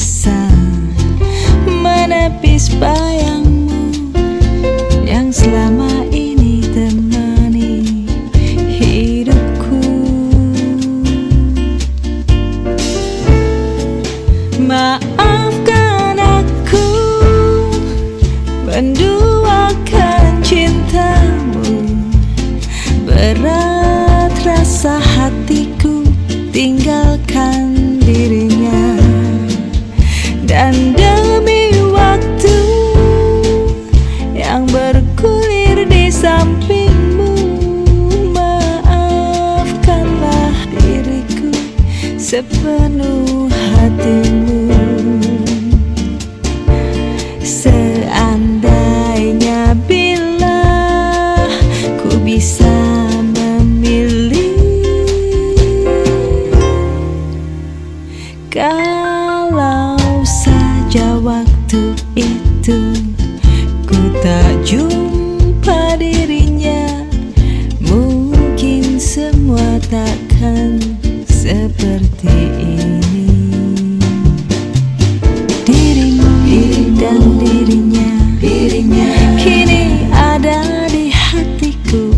sun. sepenuh seperti ini. Dirimu, dirimu dan dirinya. Kini ada di hatiku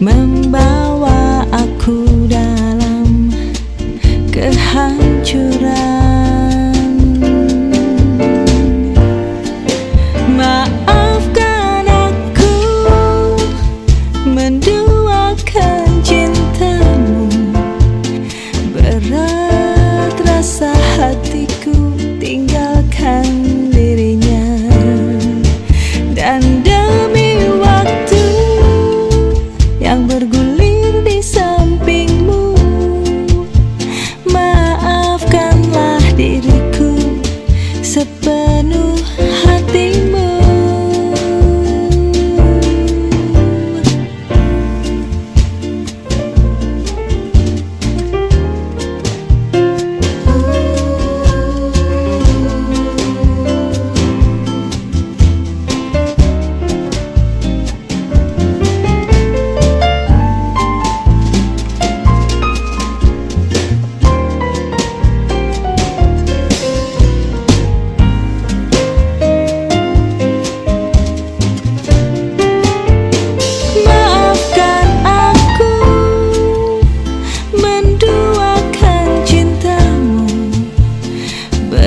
Membawa aku dalam kehancuran.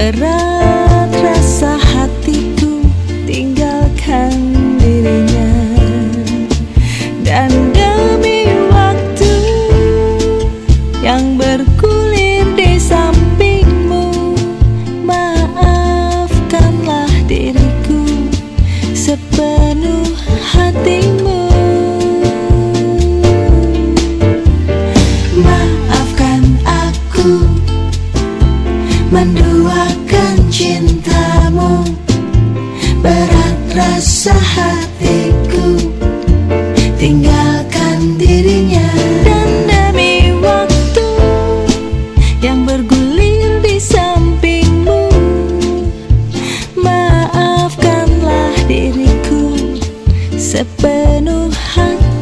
Ferrari basah hatiku. Tinggalkan dirinya Dan demi waktu Yang bergulir di sampingmu. Maafkanlah diriku Sepenuh hati.